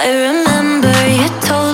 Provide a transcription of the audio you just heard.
I remember you told